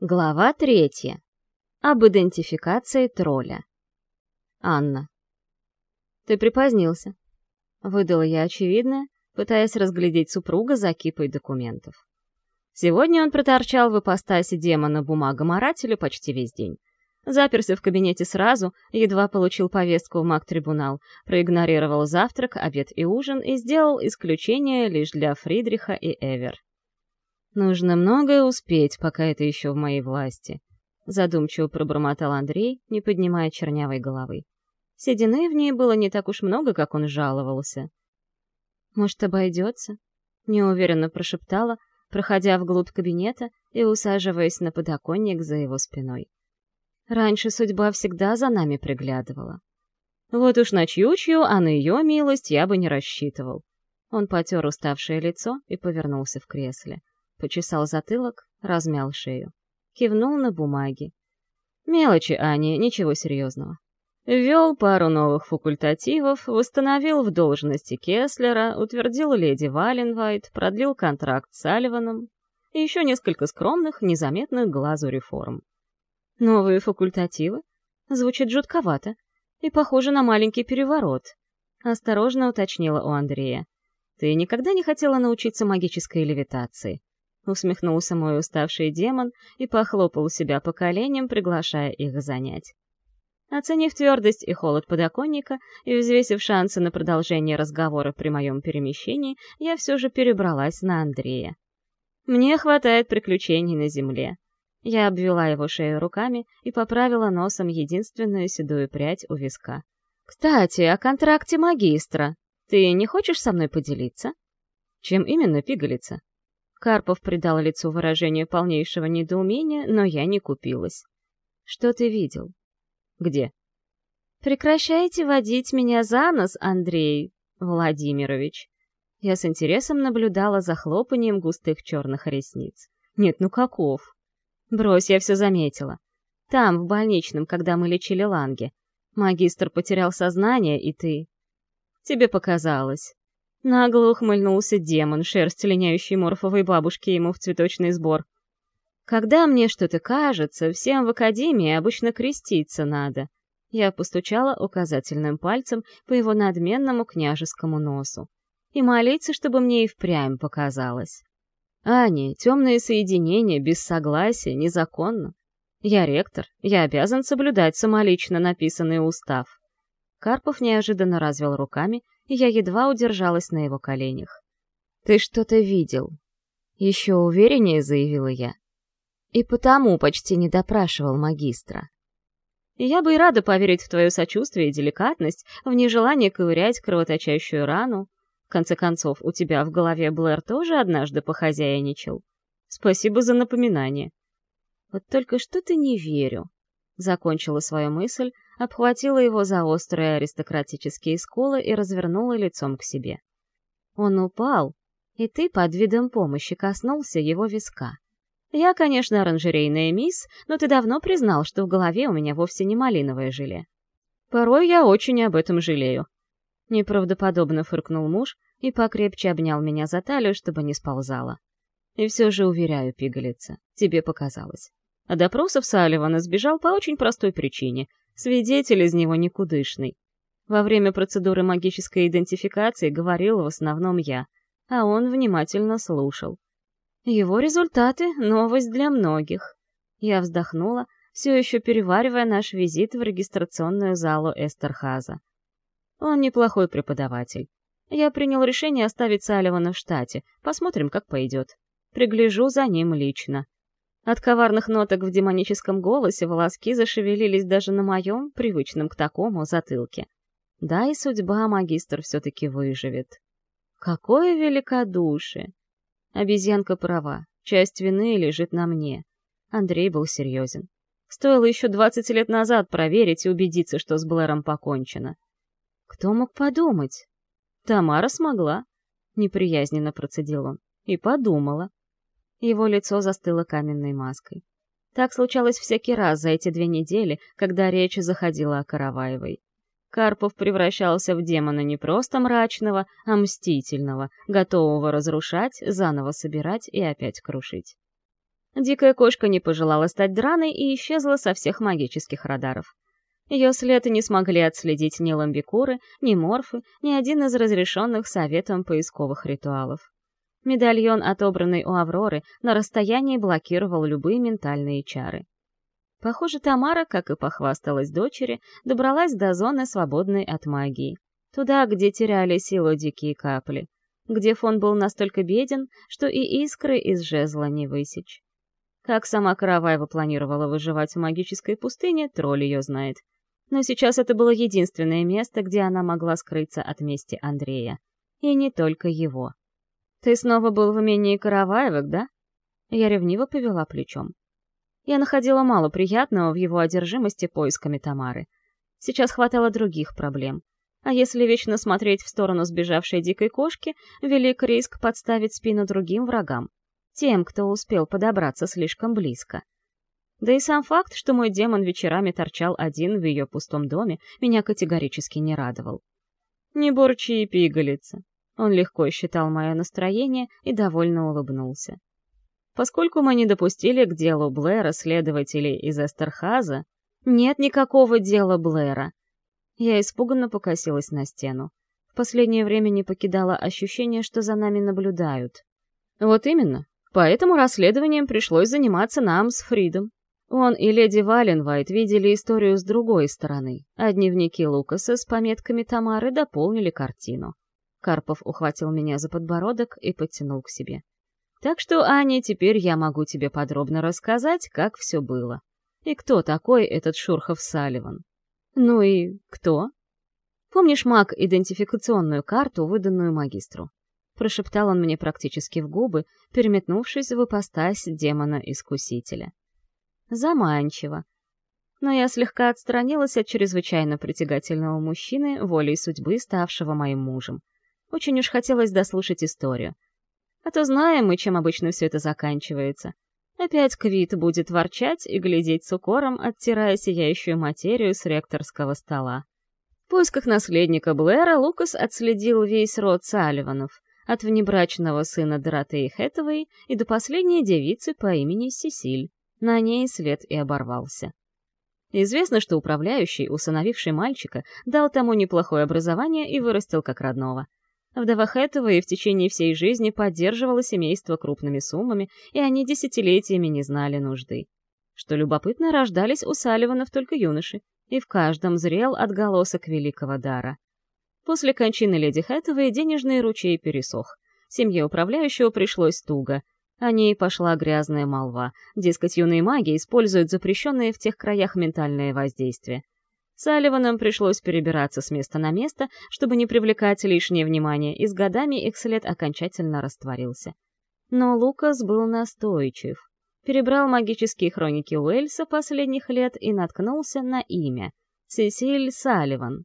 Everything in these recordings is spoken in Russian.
Глава третья. Об идентификации тролля. Анна. «Ты припозднился», — выдала я очевидное, пытаясь разглядеть супруга за кипой документов. Сегодня он проторчал в ипостаси демона-бумагоморателя почти весь день. Заперся в кабинете сразу, едва получил повестку в маг-трибунал, проигнорировал завтрак, обед и ужин и сделал исключение лишь для Фридриха и Эвер. Нужно многое успеть, пока это еще в моей власти. Задумчиво пробормотал Андрей, не поднимая чернявой головы. Седины в ней было не так уж много, как он жаловался. «Может, обойдется?» — неуверенно прошептала, проходя вглубь кабинета и усаживаясь на подоконник за его спиной. Раньше судьба всегда за нами приглядывала. Вот уж на чью-чью, а на ее милость я бы не рассчитывал. Он потер уставшее лицо и повернулся в кресле почесал затылок, размял шею. Кивнул на бумаги. Мелочи, Ани, ничего серьезного. Ввел пару новых факультативов, восстановил в должности Кеслера, утвердил леди Валенвайт, продлил контракт с Салливаном и еще несколько скромных, незаметных глазу реформ. Новые факультативы? Звучит жутковато и похоже на маленький переворот. Осторожно уточнила у Андрея. Ты никогда не хотела научиться магической левитации? Усмехнулся мой уставший демон и похлопал себя по коленям, приглашая их занять. Оценив твердость и холод подоконника и взвесив шансы на продолжение разговора при моем перемещении, я все же перебралась на Андрея. Мне хватает приключений на земле. Я обвела его шею руками и поправила носом единственную седую прядь у виска. «Кстати, о контракте магистра. Ты не хочешь со мной поделиться?» «Чем именно пигалица?» Карпов придал лицу выражение полнейшего недоумения, но я не купилась. «Что ты видел?» «Где?» «Прекращайте водить меня за нос, Андрей Владимирович!» Я с интересом наблюдала за хлопанием густых черных ресниц. «Нет, ну каков?» «Брось, я все заметила. Там, в больничном, когда мы лечили Ланге. Магистр потерял сознание, и ты...» «Тебе показалось. Нагло ухмыльнулся демон, шерсть линяющей морфовой бабушки ему в цветочный сбор. «Когда мне что-то кажется, всем в академии обычно креститься надо». Я постучала указательным пальцем по его надменному княжескому носу. И молиться, чтобы мне и впрямь показалось. «Аня, темные соединения без согласия незаконно. Я ректор, я обязан соблюдать самолично написанный устав». Карпов неожиданно развел руками и я едва удержалась на его коленях. «Ты что-то видел?» Еще увереннее заявила я. И потому почти не допрашивал магистра. Я бы и рада поверить в твое сочувствие и деликатность, в нежелание ковырять кровоточащую рану. В конце концов, у тебя в голове Блэр тоже однажды похозяйничал. Спасибо за напоминание. Вот только что-то не верю. Закончила свою мысль, обхватила его за острые аристократические скулы и развернула лицом к себе. Он упал, и ты под видом помощи коснулся его виска. Я, конечно, оранжерейная мисс, но ты давно признал, что в голове у меня вовсе не малиновое желе. Порой я очень об этом жалею. Неправдоподобно фыркнул муж и покрепче обнял меня за талию, чтобы не сползала. И все же, уверяю, пигалица, тебе показалось. А допросов Салливана сбежал по очень простой причине — Свидетель из него никудышный. Во время процедуры магической идентификации говорил в основном я, а он внимательно слушал. Его результаты — новость для многих. Я вздохнула, все еще переваривая наш визит в регистрационную залу Эстерхаза. Он неплохой преподаватель. Я принял решение оставить Салливана в штате. Посмотрим, как пойдет. Пригляжу за ним лично. От коварных ноток в демоническом голосе волоски зашевелились даже на моем, привычном к такому, затылке. Да и судьба магистр все-таки выживет. Какое великодушие! Обезьянка права, часть вины лежит на мне. Андрей был серьезен. Стоило еще двадцать лет назад проверить и убедиться, что с Блэром покончено. Кто мог подумать? Тамара смогла, неприязненно процедил он. И подумала. Его лицо застыло каменной маской. Так случалось всякий раз за эти две недели, когда речь заходила о Караваевой. Карпов превращался в демона не просто мрачного, а мстительного, готового разрушать, заново собирать и опять крушить. Дикая кошка не пожелала стать драной и исчезла со всех магических радаров. Ее след не смогли отследить ни ламбикуры, ни морфы, ни один из разрешенных советом поисковых ритуалов. Медальон, отобранный у Авроры, на расстоянии блокировал любые ментальные чары. Похоже, Тамара, как и похвасталась дочери, добралась до зоны, свободной от магии. Туда, где теряли силу дикие капли. Где фон был настолько беден, что и искры из жезла не высечь. Как сама Караваева планировала выживать в магической пустыне, тролль ее знает. Но сейчас это было единственное место, где она могла скрыться от мести Андрея. И не только его. «Ты снова был в имении Караваевых, да?» Я ревниво повела плечом. Я находила мало приятного в его одержимости поисками Тамары. Сейчас хватало других проблем. А если вечно смотреть в сторону сбежавшей дикой кошки, велик риск подставить спину другим врагам. Тем, кто успел подобраться слишком близко. Да и сам факт, что мой демон вечерами торчал один в ее пустом доме, меня категорически не радовал. «Не борчи и пигалица», он легко считал мое настроение и довольно улыбнулся. Поскольку мы не допустили к делу Блэра следователей из Эстерхаза, нет никакого дела Блэра. Я испуганно покосилась на стену. В последнее время не покидало ощущение, что за нами наблюдают. Вот именно. Поэтому расследованием пришлось заниматься нам с Фридом. Он и леди Валенвайт видели историю с другой стороны, а дневники Лукаса с пометками Тамары дополнили картину. Карпов ухватил меня за подбородок и подтянул к себе. Так что, Аня, теперь я могу тебе подробно рассказать, как все было. И кто такой этот Шурхов Салливан? Ну и кто? Помнишь, маг, идентификационную карту, выданную магистру? Прошептал он мне практически в губы, переметнувшись в ипостась демона-искусителя. Заманчиво. Но я слегка отстранилась от чрезвычайно притягательного мужчины, волей судьбы, ставшего моим мужем. Очень уж хотелось дослушать историю. А то знаем мы, чем обычно все это заканчивается. Опять Квит будет ворчать и глядеть с укором, оттирая сияющую материю с ректорского стола. В поисках наследника Блэра Лукас отследил весь род Салливанов, от внебрачного сына Доротеи Хэтэвэй и до последней девицы по имени Сесиль. На ней след и оборвался. Известно, что управляющий, усыновивший мальчика, дал тому неплохое образование и вырастил как родного. Вдова Хэтова и в течение всей жизни поддерживала семейство крупными суммами, и они десятилетиями не знали нужды. Что любопытно, рождались у Салливанов только юноши, и в каждом зрел отголосок великого дара. После кончины леди Хэтовой денежный ручей пересох. Семье управляющего пришлось туго. О ней пошла грязная молва. Дескать, юные маги используют запрещенные в тех краях ментальные воздействия. Салливанам пришлось перебираться с места на место, чтобы не привлекать лишнее внимание, и с годами их след окончательно растворился. Но Лукас был настойчив. Перебрал магические хроники Уэльса последних лет и наткнулся на имя — Сесиль Салливан.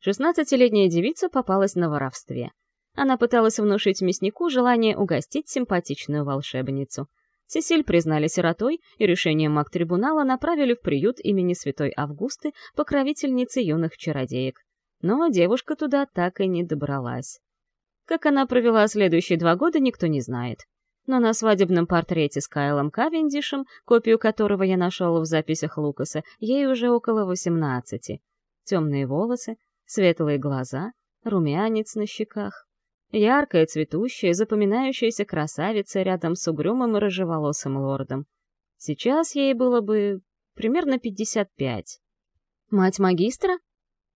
Шестнадцатилетняя девица попалась на воровстве. Она пыталась внушить мяснику желание угостить симпатичную волшебницу — Сесиль признали сиротой и решением маг-трибунала направили в приют имени Святой Августы, покровительницы юных чародеек. Но девушка туда так и не добралась. Как она провела следующие два года, никто не знает. Но на свадебном портрете с Кайлом Кавендишем, копию которого я нашел в записях Лукаса, ей уже около восемнадцати. Темные волосы, светлые глаза, румянец на щеках. Яркая, цветущая, запоминающаяся красавица рядом с угрюмым и рыжеволосым лордом. Сейчас ей было бы примерно пятьдесят пять. «Мать магистра?»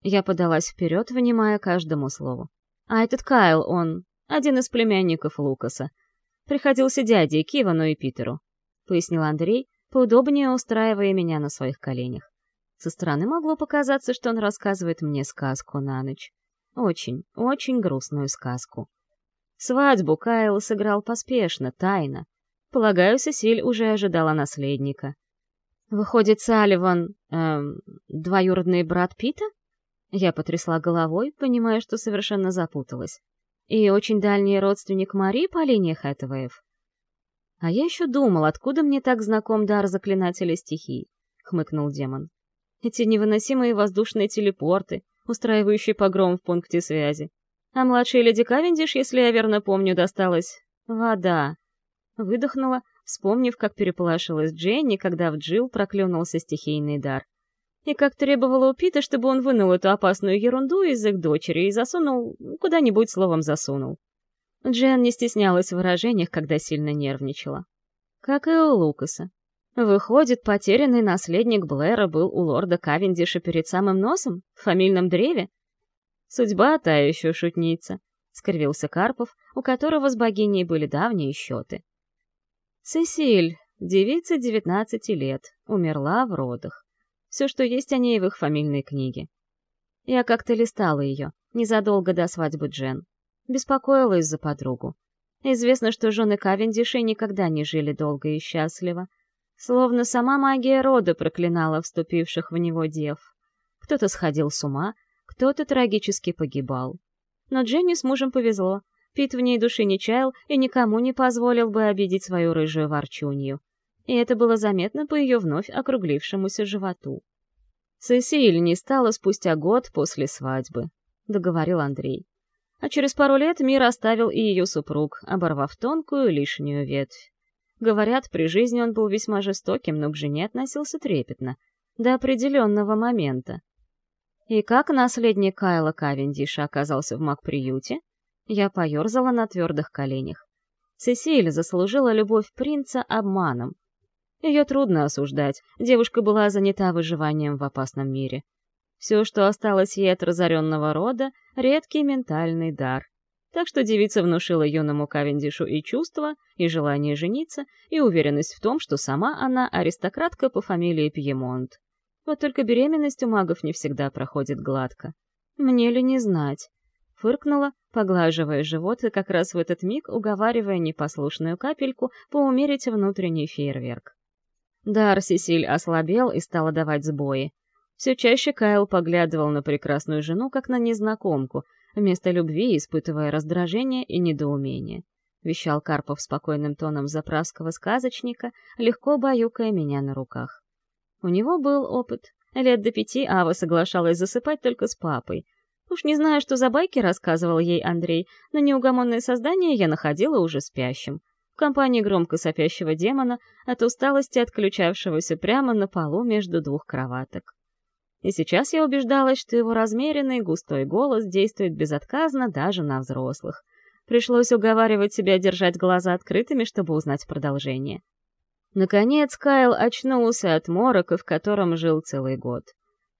Я подалась вперед, внимая каждому слову. «А этот Кайл, он один из племянников Лукаса. Приходился дяде Кивану и Питеру», — пояснил Андрей, поудобнее устраивая меня на своих коленях. Со стороны могло показаться, что он рассказывает мне сказку на ночь. Очень, очень грустную сказку. Свадьбу Кайл сыграл поспешно, тайно. Полагаю, Сесиль уже ожидала наследника. Выходит, Салливан, эм, двоюродный брат Пита? Я потрясла головой, понимая, что совершенно запуталась. И очень дальний родственник Мари по линии Хэтвеев. А я еще думал, откуда мне так знаком дар заклинателя стихий, — хмыкнул демон. Эти невыносимые воздушные телепорты, устраивающий погром в пункте связи. А младшей леди Кавендиш, если я верно помню, досталась вода. Выдохнула, вспомнив, как переполошилась Дженни, когда в Джилл проклюнулся стихийный дар. И как требовала у Пита, чтобы он вынул эту опасную ерунду из их дочери и засунул, куда-нибудь словом засунул. Джен не стеснялась в выражениях, когда сильно нервничала. Как и у Лукаса. Выходит, потерянный наследник Блэра был у лорда Кавендиша перед самым носом? В фамильном древе? Судьба та еще шутница, — скривился Карпов, у которого с богиней были давние счеты. Сесиль, девица девятнадцати лет, умерла в родах. Все, что есть о ней в их фамильной книге. Я как-то листала ее, незадолго до свадьбы Джен. Беспокоилась за подругу. Известно, что жены Кавендишей никогда не жили долго и счастливо. Словно сама магия рода проклинала вступивших в него дев. Кто-то сходил с ума, кто-то трагически погибал. Но Дженни с мужем повезло. Пит в ней души не чаял и никому не позволил бы обидеть свою рыжую ворчунью. И это было заметно по ее вновь округлившемуся животу. «Сесиль не стала спустя год после свадьбы», — договорил Андрей. А через пару лет мир оставил и ее супруг, оборвав тонкую лишнюю ветвь. Говорят, при жизни он был весьма жестоким, но к жене относился трепетно. До определенного момента. И как наследник Кайла Кавендиша оказался в маг-приюте, я поерзала на твердых коленях. Сесиль заслужила любовь принца обманом. Ее трудно осуждать, девушка была занята выживанием в опасном мире. Все, что осталось ей от разоренного рода, — редкий ментальный дар. Так что девица внушила юному Кавендишу и чувство, и желание жениться, и уверенность в том, что сама она аристократка по фамилии Пьемонт. Вот только беременность у магов не всегда проходит гладко. Мне ли не знать? Фыркнула, поглаживая живот и как раз в этот миг уговаривая непослушную капельку поумерить внутренний фейерверк. Дар Сесиль ослабел и стал давать сбои. Все чаще Кайл поглядывал на прекрасную жену, как на незнакомку, вместо любви испытывая раздражение и недоумение. Вещал Карпов спокойным тоном заправского сказочника, легко баюкая меня на руках. У него был опыт. Лет до пяти Ава соглашалась засыпать только с папой. Уж не знаю, что за байки рассказывал ей Андрей, но неугомонное создание я находила уже спящим. В компании громко сопящего демона, от усталости отключавшегося прямо на полу между двух кроваток. И сейчас я убеждалась, что его размеренный, густой голос действует безотказно даже на взрослых. Пришлось уговаривать себя держать глаза открытыми, чтобы узнать продолжение. Наконец Кайл очнулся от морока, в котором жил целый год.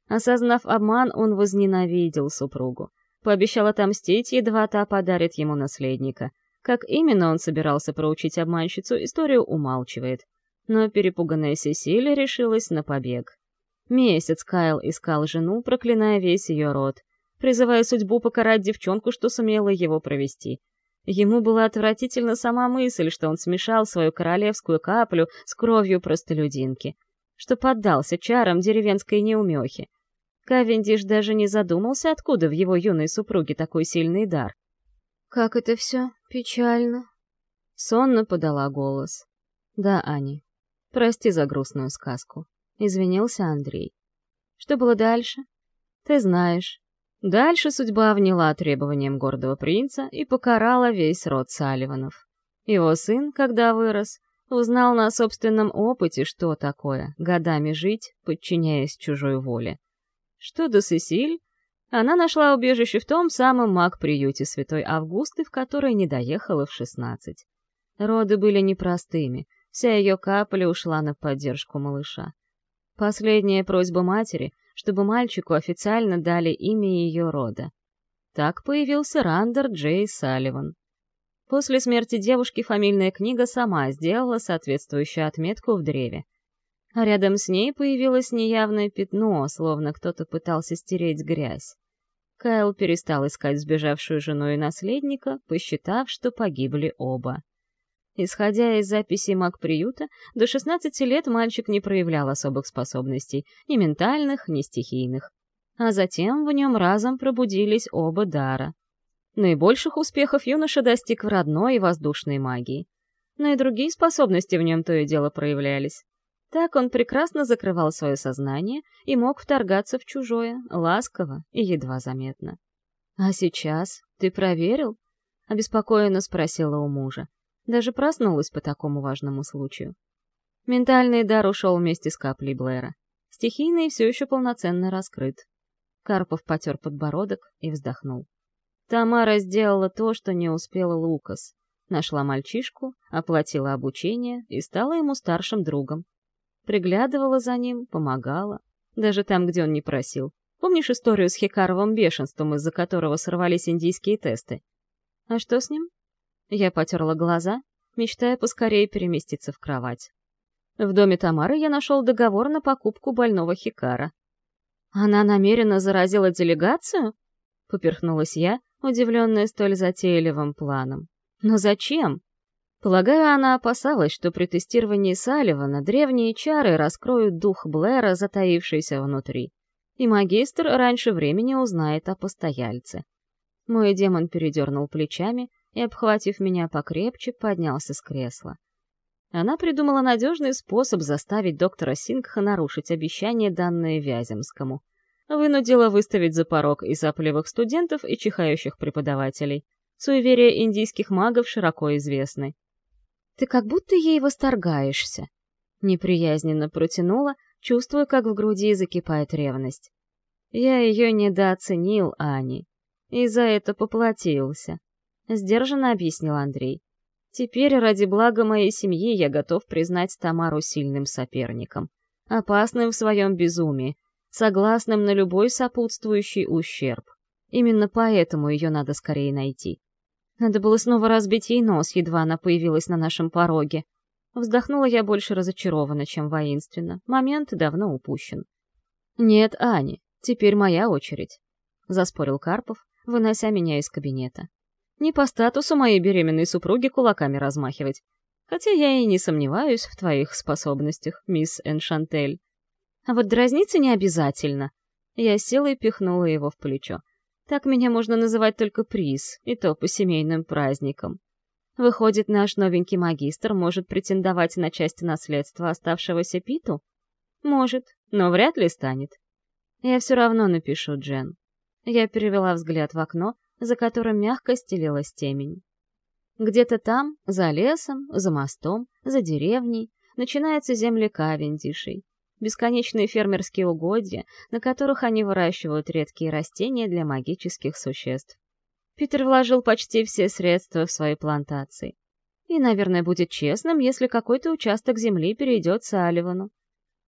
Осознав обман, он возненавидел супругу. Пообещал отомстить, едва та подарит ему наследника. Как именно он собирался проучить обманщицу, историю умалчивает. Но перепуганная Сесилия решилась на побег. Месяц Кайл искал жену, проклиная весь ее род, призывая судьбу покарать девчонку, что сумела его провести. Ему была отвратительна сама мысль, что он смешал свою королевскую каплю с кровью простолюдинки, что поддался чарам деревенской неумехи. Кавендиш даже не задумался, откуда в его юной супруге такой сильный дар. «Как это все печально!» Сонно подала голос. «Да, Ани, прости за грустную сказку извинился Андрей. Что было дальше? Ты знаешь. Дальше судьба вняла требованиям гордого принца и покарала весь род Салливанов. Его сын, когда вырос, узнал на собственном опыте, что такое годами жить, подчиняясь чужой воле. Что до Сесиль, она нашла убежище в том самом маг-приюте Святой Августы, в который не доехала в шестнадцать. Роды были непростыми, вся ее капля ушла на поддержку малыша. Последняя просьба матери, чтобы мальчику официально дали имя ее рода. Так появился Рандер Джей Салливан. После смерти девушки фамильная книга сама сделала соответствующую отметку в древе. А рядом с ней появилось неявное пятно, словно кто-то пытался стереть грязь. Кайл перестал искать сбежавшую жену и наследника, посчитав, что погибли оба. Исходя из записей маг-приюта, до 16 лет мальчик не проявлял особых способностей, ни ментальных, ни стихийных. А затем в нем разом пробудились оба дара. Наибольших успехов юноша достиг в родной и воздушной магии. Но и другие способности в нем то и дело проявлялись. Так он прекрасно закрывал свое сознание и мог вторгаться в чужое, ласково и едва заметно. «А сейчас? Ты проверил?» — обеспокоенно спросила у мужа. Даже проснулась по такому важному случаю. Ментальный дар ушел вместе с каплей Блэра. Стихийный все еще полноценно раскрыт. Карпов потер подбородок и вздохнул. Тамара сделала то, что не успела Лукас. Нашла мальчишку, оплатила обучение и стала ему старшим другом. Приглядывала за ним, помогала. Даже там, где он не просил. Помнишь историю с Хикаровым бешенством, из-за которого сорвались индийские тесты? А что с ним? Я потерла глаза, мечтая поскорее переместиться в кровать. В доме Тамары я нашел договор на покупку больного Хикара. Она намеренно заразила делегацию? Поперхнулась я, удивленная столь затейливым планом. Но зачем? Полагаю, она опасалась, что при тестировании Салливана древние чары раскроют дух Блэра, затаившийся внутри, и магистр раньше времени узнает о постояльце. Мой демон передернул плечами и, обхватив меня покрепче, поднялся с кресла. Она придумала надежный способ заставить доктора Сингха нарушить обещание, данное Вяземскому. Вынудила выставить за порог и сопливых студентов, и чихающих преподавателей. Суеверия индийских магов широко известны. «Ты как будто ей восторгаешься», — неприязненно протянула, чувствуя, как в груди закипает ревность. «Я ее недооценил, Ани, и за это поплатился», — сдержанно объяснил Андрей. Теперь ради блага моей семьи я готов признать Тамару сильным соперником, опасным в своем безумии, согласным на любой сопутствующий ущерб. Именно поэтому ее надо скорее найти. Надо было снова разбить ей нос, едва она появилась на нашем пороге. Вздохнула я больше разочарованно, чем воинственно. Момент давно упущен. «Нет, Ани, теперь моя очередь», — заспорил Карпов, вынося меня из кабинета. Не по статусу моей беременной супруги кулаками размахивать. Хотя я и не сомневаюсь в твоих способностях, мисс Эншантель. А вот дразниться не обязательно. Я и пихнула его в плечо. Так меня можно называть только приз, и то по семейным праздникам. Выходит, наш новенький магистр может претендовать на часть наследства оставшегося Питу? Может, но вряд ли станет. Я все равно напишу Джен. Я перевела взгляд в окно, за которым мягко стелилась темень. Где-то там, за лесом, за мостом, за деревней, начинаются земли Кавендишей, бесконечные фермерские угодья, на которых они выращивают редкие растения для магических существ. Питер вложил почти все средства в свои плантации. И, наверное, будет честным, если какой-то участок земли перейдет Салливану.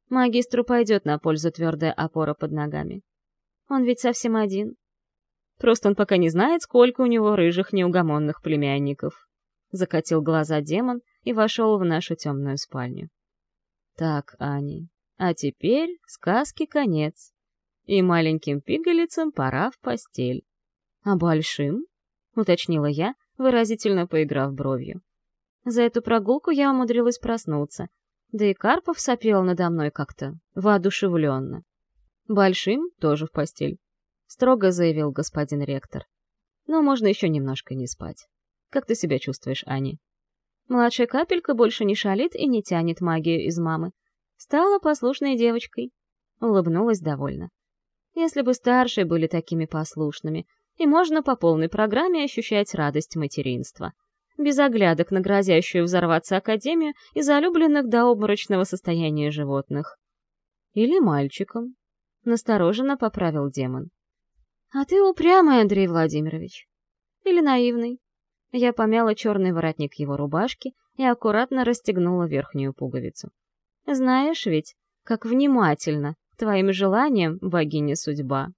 Магистру пойдет на пользу твердая опора под ногами. Он ведь совсем один. Просто он пока не знает, сколько у него рыжих неугомонных племянников. Закатил глаза демон и вошел в нашу темную спальню. Так, Ани, а теперь сказки конец. И маленьким пигалицам пора в постель. А большим? Уточнила я, выразительно поиграв бровью. За эту прогулку я умудрилась проснуться, да и Карпов сопел надо мной как-то воодушевленно. Большим тоже в постель строго заявил господин ректор. Но можно еще немножко не спать. Как ты себя чувствуешь, Ани? Младшая капелька больше не шалит и не тянет магию из мамы. Стала послушной девочкой. Улыбнулась довольно. Если бы старшие были такими послушными, и можно по полной программе ощущать радость материнства. Без оглядок на грозящую взорваться академию и залюбленных до обморочного состояния животных. Или мальчиком. Настороженно поправил демон. А ты упрямый, Андрей Владимирович. Или наивный. Я помяла черный воротник его рубашки и аккуратно расстегнула верхнюю пуговицу. Знаешь ведь, как внимательно твоим желаниям богиня судьба